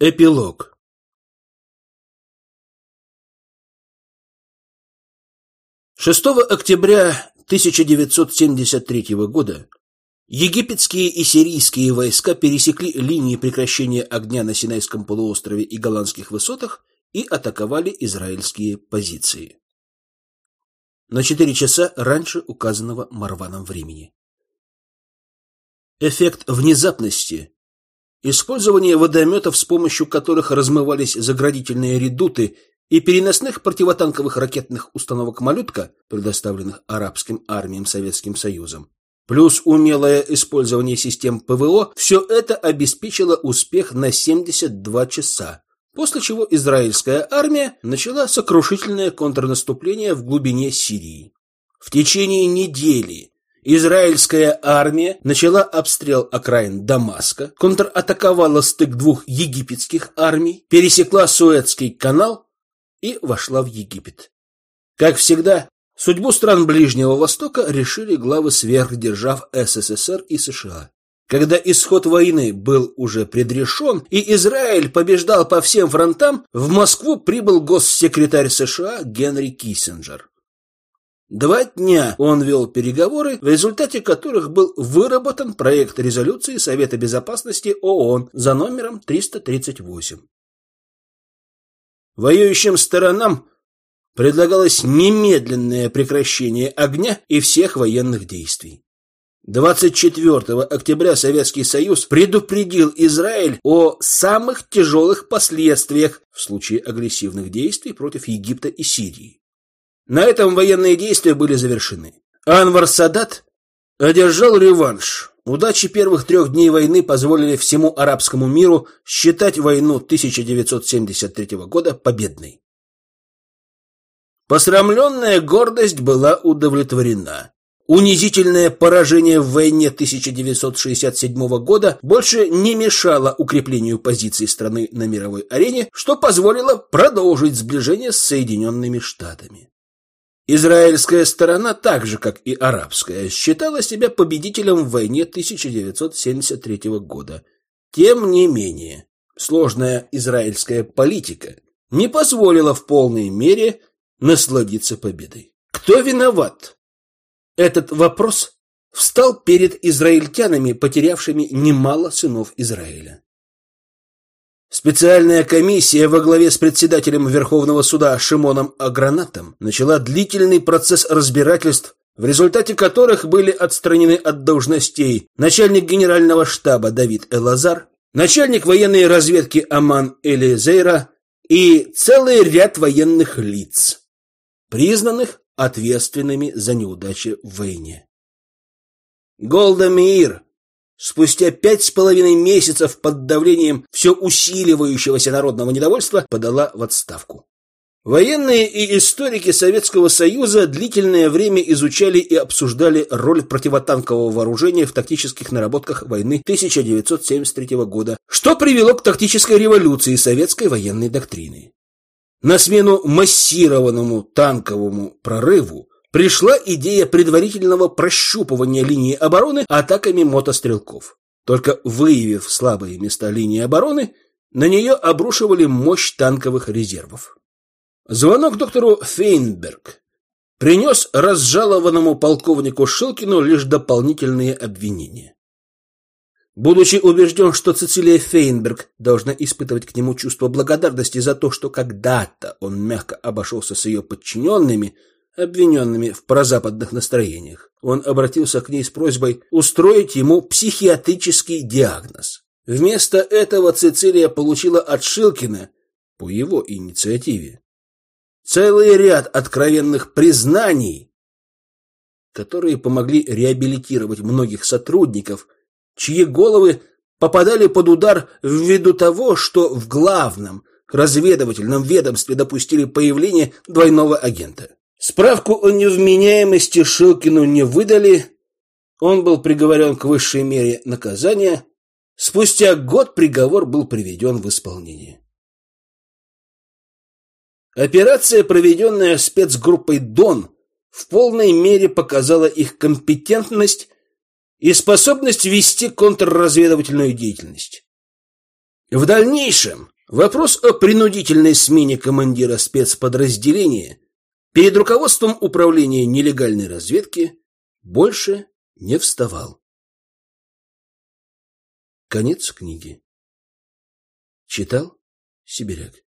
Эпилог Шестого октября 1973 года египетские и сирийские войска пересекли линии прекращения огня на Синайском полуострове и Голландских высотах и атаковали израильские позиции. На четыре часа раньше указанного Марваном времени. Эффект внезапности Использование водометов, с помощью которых размывались заградительные редуты, и переносных противотанковых ракетных установок «Малютка», предоставленных арабским армиям Советским Союзом, плюс умелое использование систем ПВО, все это обеспечило успех на 72 часа, после чего израильская армия начала сокрушительное контрнаступление в глубине Сирии. В течение недели Израильская армия начала обстрел окраин Дамаска, контратаковала стык двух египетских армий, пересекла Суэцкий канал и вошла в Египет. Как всегда, судьбу стран Ближнего Востока решили главы сверхдержав СССР и США. Когда исход войны был уже предрешен и Израиль побеждал по всем фронтам, в Москву прибыл госсекретарь США Генри Киссинджер. Два дня он вел переговоры, в результате которых был выработан проект резолюции Совета Безопасности ООН за номером 338. Воюющим сторонам предлагалось немедленное прекращение огня и всех военных действий. 24 октября Советский Союз предупредил Израиль о самых тяжелых последствиях в случае агрессивных действий против Египта и Сирии. На этом военные действия были завершены. Анвар Садат одержал реванш. Удачи первых трех дней войны позволили всему арабскому миру считать войну 1973 года победной. Посрамленная гордость была удовлетворена. Унизительное поражение в войне 1967 года больше не мешало укреплению позиций страны на мировой арене, что позволило продолжить сближение с Соединенными Штатами. Израильская сторона, так же как и арабская, считала себя победителем в войне 1973 года. Тем не менее, сложная израильская политика не позволила в полной мере насладиться победой. Кто виноват? Этот вопрос встал перед израильтянами, потерявшими немало сынов Израиля. Специальная комиссия во главе с председателем Верховного суда Шимоном Агранатом начала длительный процесс разбирательств, в результате которых были отстранены от должностей начальник генерального штаба Давид Элазар, начальник военной разведки Аман Элизейра и целый ряд военных лиц, признанных ответственными за неудачи в войне. Голда Меир спустя пять с половиной месяцев под давлением все усиливающегося народного недовольства подала в отставку. Военные и историки Советского Союза длительное время изучали и обсуждали роль противотанкового вооружения в тактических наработках войны 1973 года, что привело к тактической революции советской военной доктрины. На смену массированному танковому прорыву пришла идея предварительного прощупывания линии обороны атаками мотострелков. Только выявив слабые места линии обороны, на нее обрушивали мощь танковых резервов. Звонок доктору Фейнберг принес разжалованному полковнику Шилкину лишь дополнительные обвинения. Будучи убежден, что Цицилия Фейнберг должна испытывать к нему чувство благодарности за то, что когда-то он мягко обошелся с ее подчиненными, обвиненными в прозападных настроениях. Он обратился к ней с просьбой устроить ему психиатрический диагноз. Вместо этого Цицилия получила от Шилкина, по его инициативе, целый ряд откровенных признаний, которые помогли реабилитировать многих сотрудников, чьи головы попадали под удар ввиду того, что в главном разведывательном ведомстве допустили появление двойного агента. Справку о невменяемости Шилкину не выдали. Он был приговорен к высшей мере наказания. Спустя год приговор был приведен в исполнение. Операция, проведенная спецгруппой «Дон», в полной мере показала их компетентность и способность вести контрразведывательную деятельность. В дальнейшем вопрос о принудительной смене командира спецподразделения перед руководством управления нелегальной разведки больше не вставал. Конец книги. Читал Сибиряк.